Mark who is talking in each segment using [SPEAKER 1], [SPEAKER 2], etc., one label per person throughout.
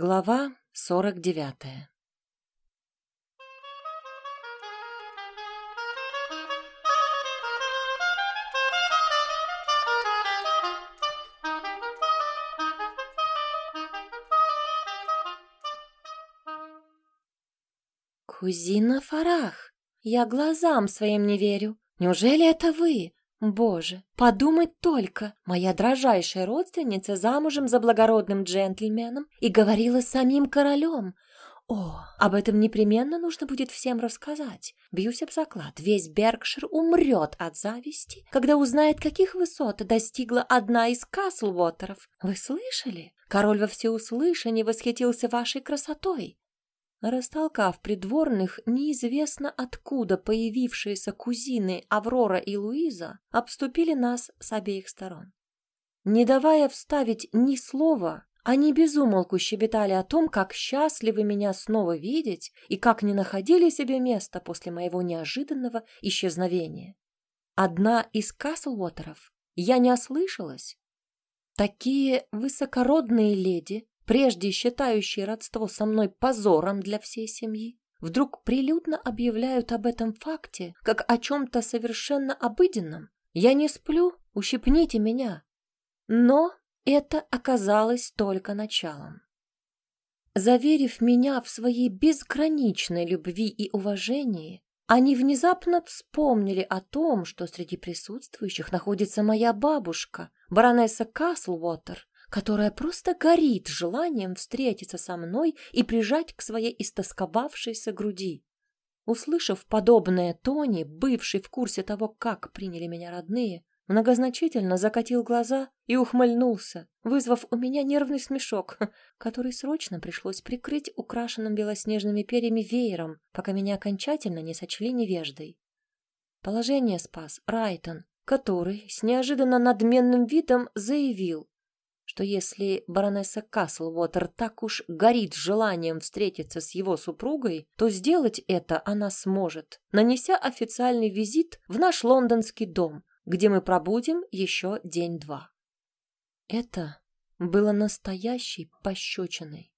[SPEAKER 1] Глава сорок девятая «Кузина Фарах, я глазам своим не верю. Неужели это вы? Боже, подумать только, моя дрожайшая родственница замужем за благородным джентльменом и говорила с самим королем. О, об этом непременно нужно будет всем рассказать. Бьюсь об заклад, весь Беркшир умрет от зависти, когда узнает, каких высот достигла одна из Каслвотеров. Вы слышали? Король во всеуслышание восхитился вашей красотой. Растолкав придворных, неизвестно откуда появившиеся кузины Аврора и Луиза обступили нас с обеих сторон. Не давая вставить ни слова, они безумолку щебетали о том, как счастливы меня снова видеть и как не находили себе места после моего неожиданного исчезновения. Одна из Каслвотеров, я не ослышалась. Такие высокородные леди прежде считающие родство со мной позором для всей семьи, вдруг прилюдно объявляют об этом факте, как о чем-то совершенно обыденном. Я не сплю, ущипните меня. Но это оказалось только началом. Заверив меня в своей безграничной любви и уважении, они внезапно вспомнили о том, что среди присутствующих находится моя бабушка, баронесса Каслвотер, которая просто горит желанием встретиться со мной и прижать к своей истосковавшейся груди. Услышав подобное Тони, бывший в курсе того, как приняли меня родные, многозначительно закатил глаза и ухмыльнулся, вызвав у меня нервный смешок, который срочно пришлось прикрыть украшенным белоснежными перьями веером, пока меня окончательно не сочли невеждой. Положение спас Райтон, который с неожиданно надменным видом заявил, что если баронесса Каслвотер так уж горит желанием встретиться с его супругой, то сделать это она сможет, нанеся официальный визит в наш лондонский дом, где мы пробудем еще день-два. Это было настоящей пощечиной.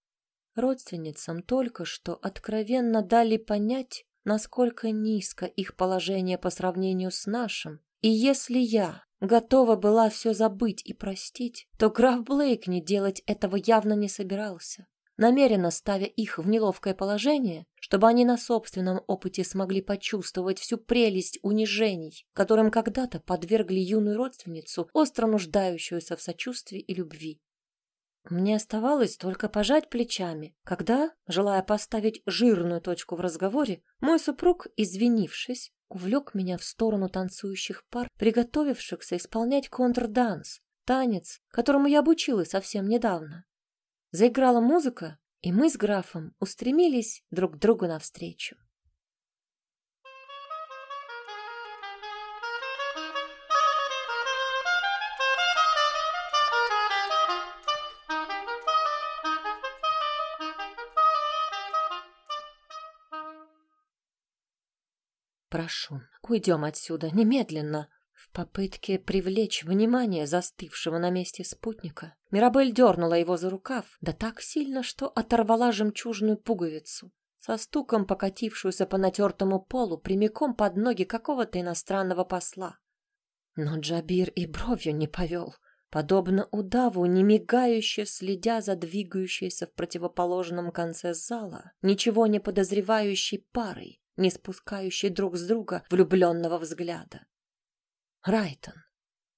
[SPEAKER 1] Родственницам только что откровенно дали понять, насколько низко их положение по сравнению с нашим, и если я готова была все забыть и простить, то граф Блейкни делать этого явно не собирался, намеренно ставя их в неловкое положение, чтобы они на собственном опыте смогли почувствовать всю прелесть унижений, которым когда-то подвергли юную родственницу, остро нуждающуюся в сочувствии и любви. Мне оставалось только пожать плечами, когда, желая поставить жирную точку в разговоре, мой супруг, извинившись, увлек меня в сторону танцующих пар, приготовившихся исполнять контрданс, танец, которому я обучилась совсем недавно. Заиграла музыка, и мы с графом устремились друг к другу навстречу. Прошу, уйдем отсюда немедленно. В попытке привлечь внимание застывшего на месте спутника, Мирабель дернула его за рукав, да так сильно, что оторвала жемчужную пуговицу, со стуком покатившуюся по натертому полу прямиком под ноги какого-то иностранного посла. Но Джабир и бровью не повел, подобно удаву, не мигающе следя за двигающейся в противоположном конце зала, ничего не подозревающей парой, не спускающий друг с друга влюбленного взгляда. Райтон.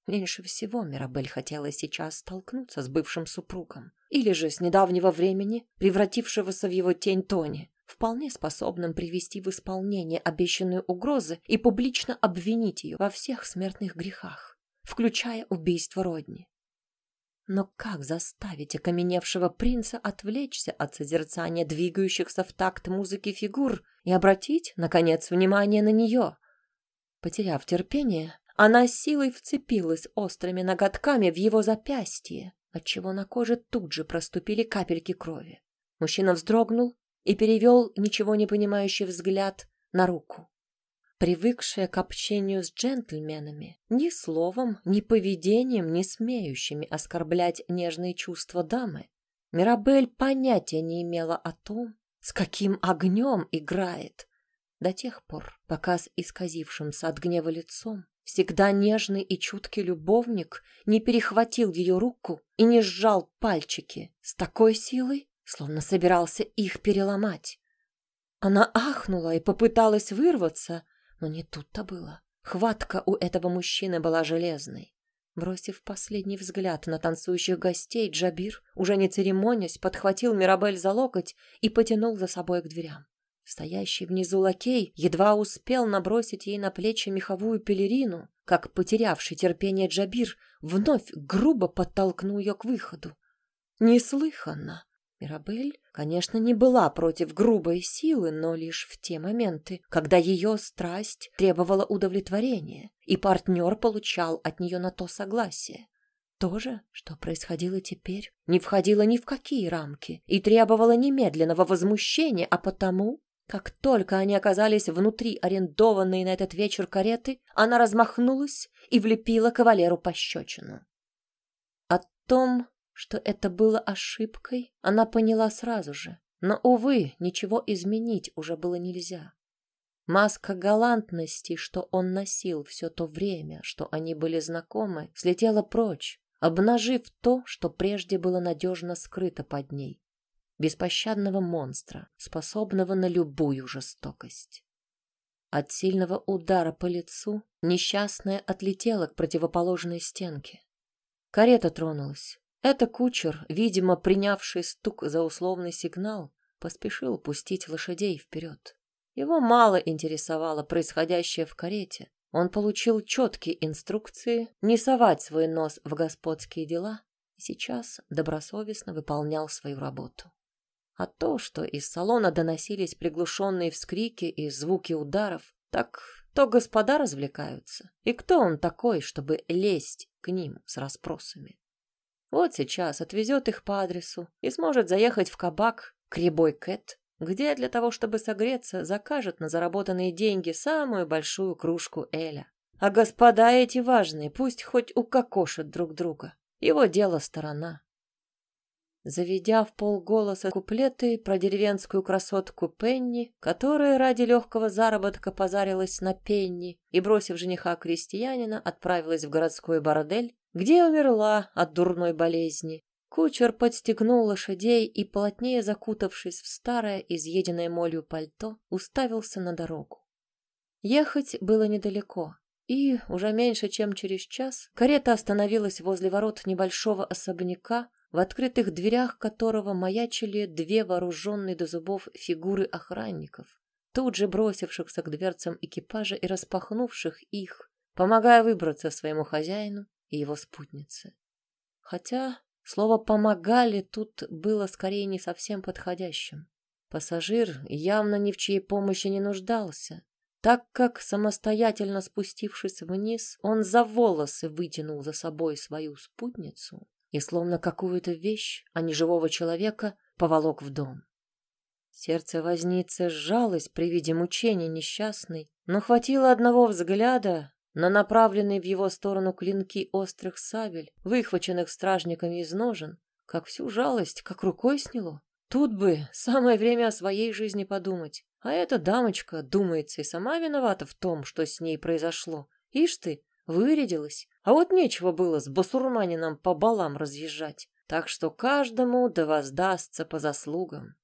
[SPEAKER 1] Меньше всего Мирабель хотела сейчас столкнуться с бывшим супругом, или же с недавнего времени превратившегося в его тень Тони, вполне способным привести в исполнение обещанную угрозы и публично обвинить ее во всех смертных грехах, включая убийство родни. Но как заставить окаменевшего принца отвлечься от созерцания двигающихся в такт музыки фигур и обратить, наконец, внимание на нее? Потеряв терпение, она силой вцепилась острыми ноготками в его запястье, отчего на коже тут же проступили капельки крови. Мужчина вздрогнул и перевел ничего не понимающий взгляд на руку привыкшая к общению с джентльменами, ни словом, ни поведением, не смеющими оскорблять нежные чувства дамы. Мирабель понятия не имела о том, с каким огнем играет, до тех пор, пока с исказившимся от гнева лицом всегда нежный и чуткий любовник не перехватил ее руку и не сжал пальчики с такой силой, словно собирался их переломать. Она ахнула и попыталась вырваться, но не тут-то было. Хватка у этого мужчины была железной. Бросив последний взгляд на танцующих гостей, Джабир, уже не церемонясь, подхватил Мирабель за локоть и потянул за собой к дверям. Стоящий внизу лакей едва успел набросить ей на плечи меховую пелерину, как потерявший терпение Джабир вновь грубо подтолкнул ее к выходу. Неслыханно! Мирабель, конечно, не была против грубой силы, но лишь в те моменты, когда ее страсть требовала удовлетворения, и партнер получал от нее на то согласие. То же, что происходило теперь, не входило ни в какие рамки и требовало немедленного возмущения, а потому, как только они оказались внутри арендованной на этот вечер кареты, она размахнулась и влепила кавалеру пощечину. О том, что это было ошибкой, она поняла сразу же. Но, увы, ничего изменить уже было нельзя. Маска галантности, что он носил все то время, что они были знакомы, слетела прочь, обнажив то, что прежде было надежно скрыто под ней. Беспощадного монстра, способного на любую жестокость. От сильного удара по лицу несчастная отлетела к противоположной стенке. Карета тронулась. Это кучер, видимо, принявший стук за условный сигнал, поспешил пустить лошадей вперед. Его мало интересовало происходящее в карете. Он получил четкие инструкции не совать свой нос в господские дела и сейчас добросовестно выполнял свою работу. А то, что из салона доносились приглушенные вскрики и звуки ударов, так то господа развлекаются. И кто он такой, чтобы лезть к ним с расспросами? Вот сейчас отвезет их по адресу и сможет заехать в кабак «Кребой Кэт», где для того, чтобы согреться, закажет на заработанные деньги самую большую кружку Эля. А господа эти важные пусть хоть укокошат друг друга. Его дело сторона. Заведя в полголоса куплеты про деревенскую красотку Пенни, которая ради легкого заработка позарилась на Пенни и, бросив жениха крестьянина, отправилась в городской бордель, где умерла от дурной болезни. Кучер подстегнул лошадей и, плотнее закутавшись в старое, изъеденное молью пальто, уставился на дорогу. Ехать было недалеко, и уже меньше чем через час карета остановилась возле ворот небольшого особняка, в открытых дверях которого маячили две вооруженные до зубов фигуры охранников, тут же бросившихся к дверцам экипажа и распахнувших их, помогая выбраться своему хозяину и его спутнице. Хотя слово «помогали» тут было скорее не совсем подходящим. Пассажир явно ни в чьей помощи не нуждался, так как, самостоятельно спустившись вниз, он за волосы вытянул за собой свою спутницу и, словно какую-то вещь, а не живого человека, поволок в дом. Сердце возницы сжалось при виде мучения несчастной, но хватило одного взгляда, на направленные в его сторону клинки острых сабель, выхваченных стражниками из ножен, как всю жалость, как рукой сняло. Тут бы самое время о своей жизни подумать. А эта дамочка, думается, и сама виновата в том, что с ней произошло. Ишь ты, вырядилась. А вот нечего было с басурманином по балам разъезжать. Так что каждому да воздастся по заслугам.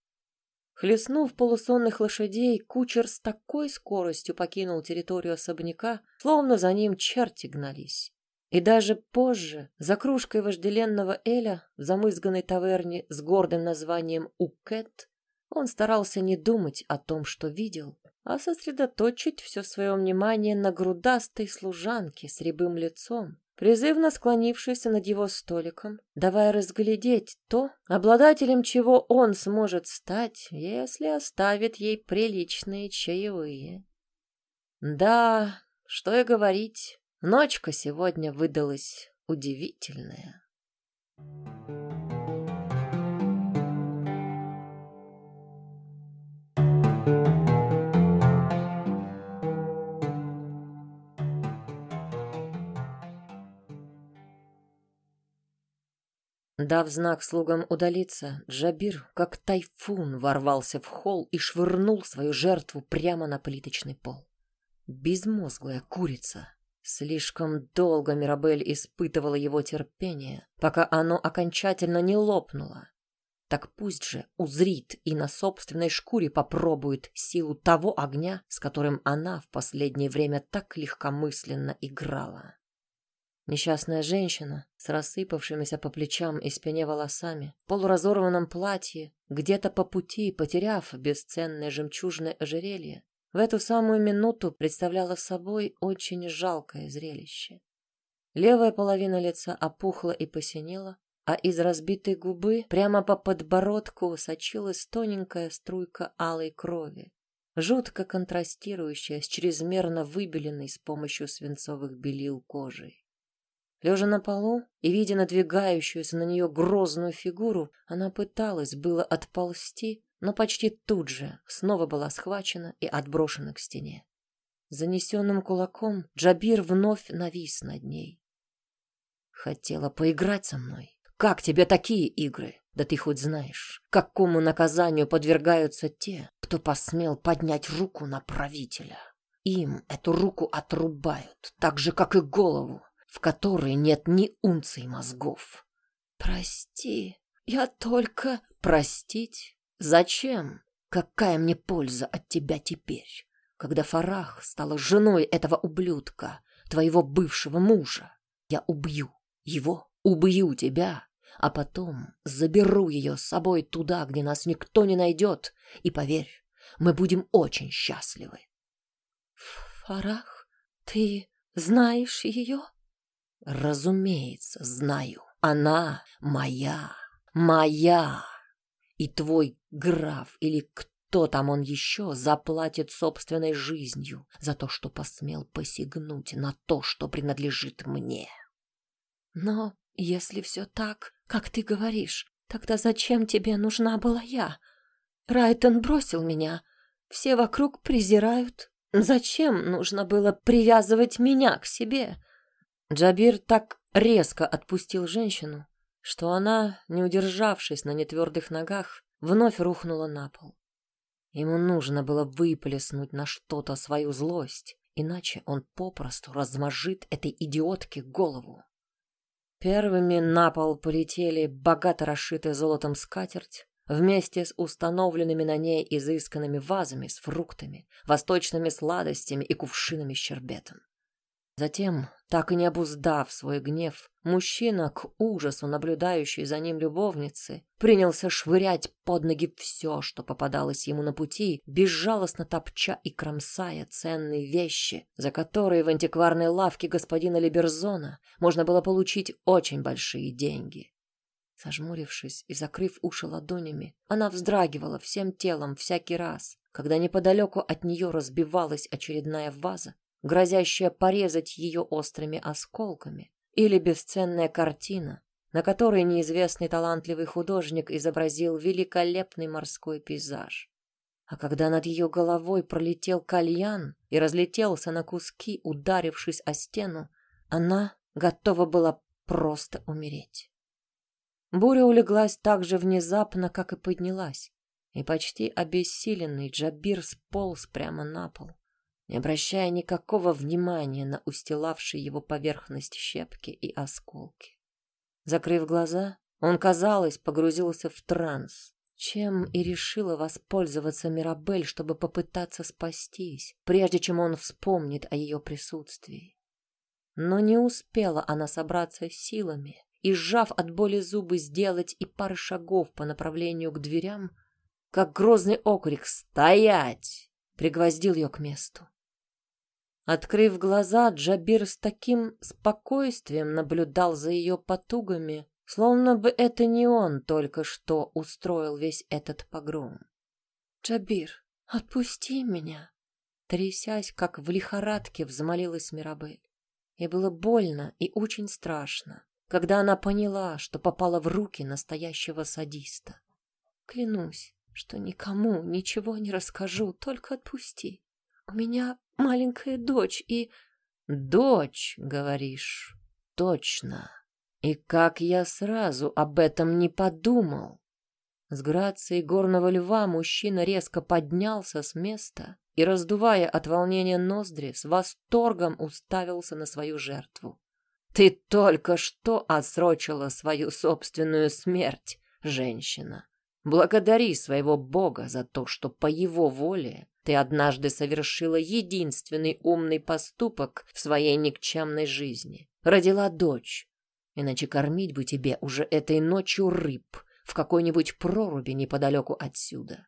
[SPEAKER 1] Хлестнув полусонных лошадей, кучер с такой скоростью покинул территорию особняка, словно за ним черти гнались. И даже позже, за кружкой вожделенного Эля в замызганной таверне с гордым названием «Укет», он старался не думать о том, что видел, а сосредоточить все свое внимание на грудастой служанке с рябым лицом, призывно склонившийся над его столиком, давая разглядеть то, обладателем чего он сможет стать, если оставит ей приличные чаевые. Да, что и говорить, ночка сегодня выдалась удивительная. Дав знак слугам удалиться, Джабир, как тайфун, ворвался в холл и швырнул свою жертву прямо на плиточный пол. Безмозглая курица. Слишком долго Мирабель испытывала его терпение, пока оно окончательно не лопнуло. Так пусть же узрит и на собственной шкуре попробует силу того огня, с которым она в последнее время так легкомысленно играла. Несчастная женщина с рассыпавшимися по плечам и спине волосами, в полуразорванном платье, где-то по пути потеряв бесценное жемчужное ожерелье, в эту самую минуту представляла собой очень жалкое зрелище. Левая половина лица опухла и посинела, а из разбитой губы прямо по подбородку сочилась тоненькая струйка алой крови, жутко контрастирующая с чрезмерно выбеленной с помощью свинцовых белил кожей. Лежа на полу и видя надвигающуюся на нее грозную фигуру, она пыталась было отползти, но почти тут же снова была схвачена и отброшена к стене. Занесенным кулаком Джабир вновь навис над ней. «Хотела поиграть со мной? Как тебе такие игры? Да ты хоть знаешь, какому наказанию подвергаются те, кто посмел поднять руку на правителя? Им эту руку отрубают, так же, как и голову, в которой нет ни унции мозгов. Прости, я только... Простить? Зачем? Какая мне польза от тебя теперь, когда Фарах стала женой этого ублюдка, твоего бывшего мужа? Я убью его, убью тебя, а потом заберу ее с собой туда, где нас никто не найдет, и поверь, мы будем очень счастливы. Фарах, ты знаешь ее? Разумеется, знаю. Она моя, моя. И твой граф или кто там он еще заплатит собственной жизнью за то, что посмел посягнуть на то, что принадлежит мне. Но если все так, как ты говоришь, тогда зачем тебе нужна была я? Райтон бросил меня. Все вокруг презирают. Зачем нужно было привязывать меня к себе? Джабир так резко отпустил женщину, что она, не удержавшись на нетвердых ногах, вновь рухнула на пол. Ему нужно было выплеснуть на что-то свою злость, иначе он попросту размажит этой идиотке голову. Первыми на пол полетели богато расшитая золотом скатерть, вместе с установленными на ней изысканными вазами с фруктами, восточными сладостями и кувшинами с щербетом. Затем, так и не обуздав свой гнев, мужчина, к ужасу наблюдающий за ним любовницы, принялся швырять под ноги все, что попадалось ему на пути, безжалостно топча и кромсая ценные вещи, за которые в антикварной лавке господина Либерзона можно было получить очень большие деньги. Сожмурившись и закрыв уши ладонями, она вздрагивала всем телом всякий раз, когда неподалеку от нее разбивалась очередная ваза, грозящая порезать ее острыми осколками, или бесценная картина, на которой неизвестный талантливый художник изобразил великолепный морской пейзаж. А когда над ее головой пролетел кальян и разлетелся на куски, ударившись о стену, она готова была просто умереть. Буря улеглась так же внезапно, как и поднялась, и почти обессиленный Джабир сполз прямо на пол не обращая никакого внимания на устилавшие его поверхность щепки и осколки. Закрыв глаза, он, казалось, погрузился в транс, чем и решила воспользоваться Мирабель, чтобы попытаться спастись, прежде чем он вспомнит о ее присутствии. Но не успела она собраться силами и, сжав от боли зубы, сделать и пары шагов по направлению к дверям, как грозный окрик «Стоять!» пригвоздил ее к месту. Открыв глаза, Джабир с таким спокойствием наблюдал за ее потугами, словно бы это не он только что устроил весь этот погром. «Джабир, отпусти меня!» Трясясь, как в лихорадке, взмолилась Мирабель. И было больно и очень страшно, когда она поняла, что попала в руки настоящего садиста. «Клянусь, что никому ничего не расскажу, только отпусти. У меня маленькая дочь и... Дочь, говоришь? Точно. И как я сразу об этом не подумал. С грацией горного льва мужчина резко поднялся с места и, раздувая от волнения ноздри, с восторгом уставился на свою жертву. «Ты только что отсрочила свою собственную смерть, женщина. Благодари своего Бога за то, что по его воле ты однажды совершила единственный умный поступок в своей никчемной жизни. Родила дочь. Иначе кормить бы тебе уже этой ночью рыб в какой-нибудь проруби неподалеку отсюда.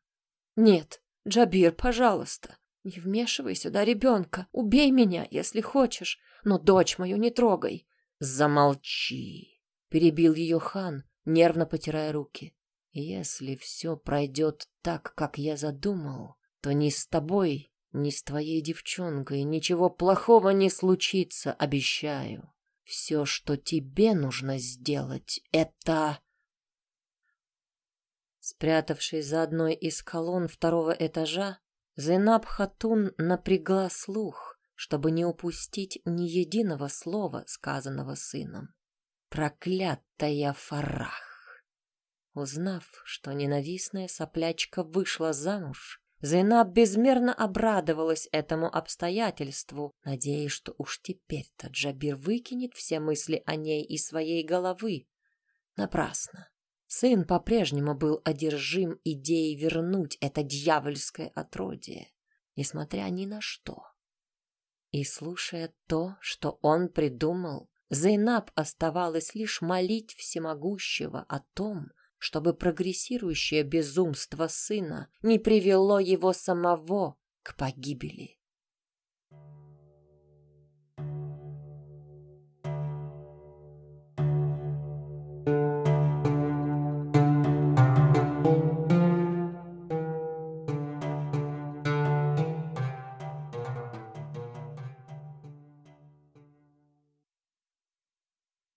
[SPEAKER 1] Нет, Джабир, пожалуйста, не вмешивай сюда ребенка. Убей меня, если хочешь, но дочь мою не трогай. Замолчи, перебил ее хан, нервно потирая руки. Если все пройдет так, как я задумал, то ни с тобой, ни с твоей девчонкой ничего плохого не случится, обещаю. Все, что тебе нужно сделать, это... Спрятавшись за одной из колонн второго этажа, Зейнаб Хатун напрягла слух, чтобы не упустить ни единого слова, сказанного сыном. Проклятая Фарах! Узнав, что ненавистная соплячка вышла замуж, Зайнаб безмерно обрадовалась этому обстоятельству, надеясь, что уж теперь-то Джабир выкинет все мысли о ней из своей головы. Напрасно. Сын по-прежнему был одержим идеей вернуть это дьявольское отродье, несмотря ни на что. И слушая то, что он придумал, Зейнаб оставалось лишь молить всемогущего о том, чтобы прогрессирующее безумство сына не привело его самого к погибели.